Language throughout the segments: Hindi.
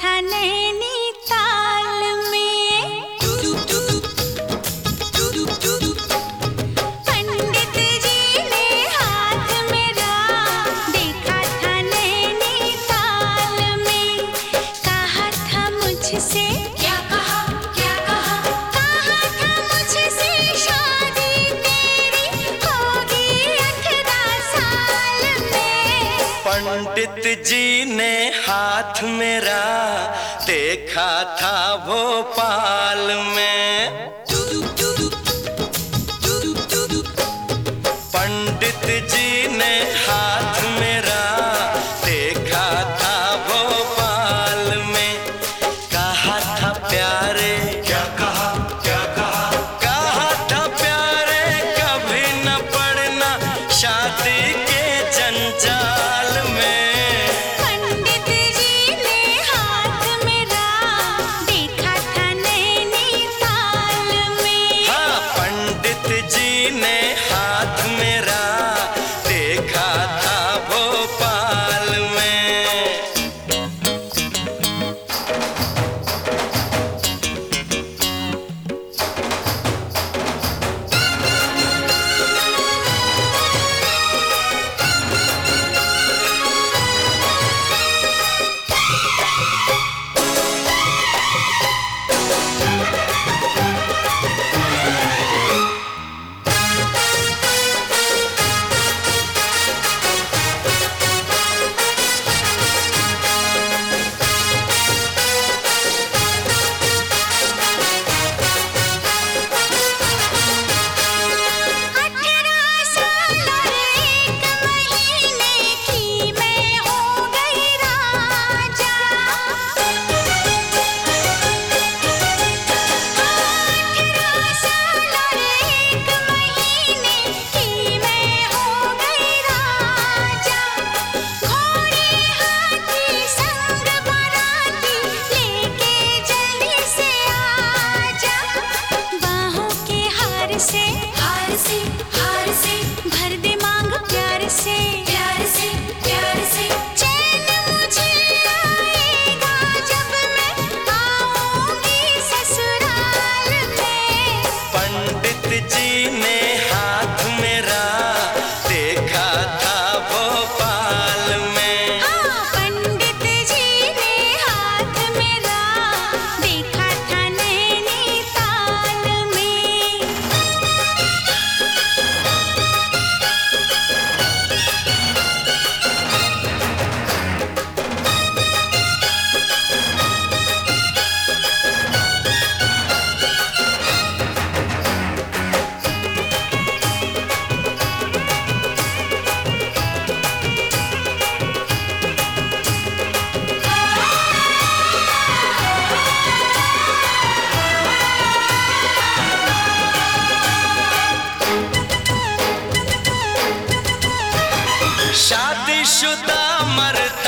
এখানে पंडित जी ने हाथ मेरा देखा था भोपाल में। पंडित जी ने हाथ मेरा देखा था भोपाल में। कहा था प्यारे क्या कहा क्या कहा? कहा था प्यारे कभी न पढ़ना शादी के जंजाल में। शादी शुदा मर्द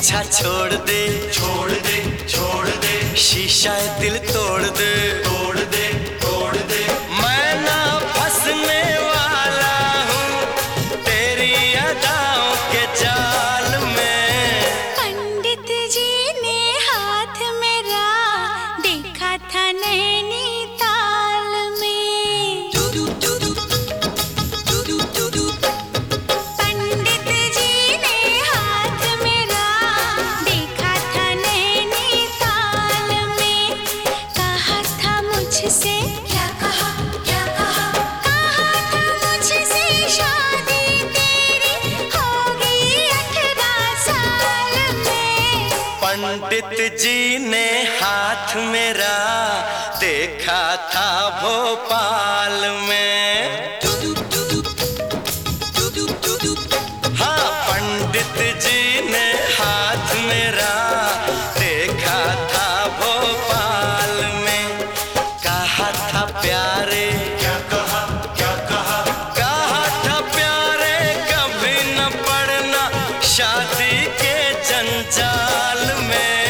पीछा छोड़ दे छोड़ दे छोड़ दे शीशा दिल तोड़ दे। पंडित जी ने हाथ मेरा देखा था भोपाल ख्याल में।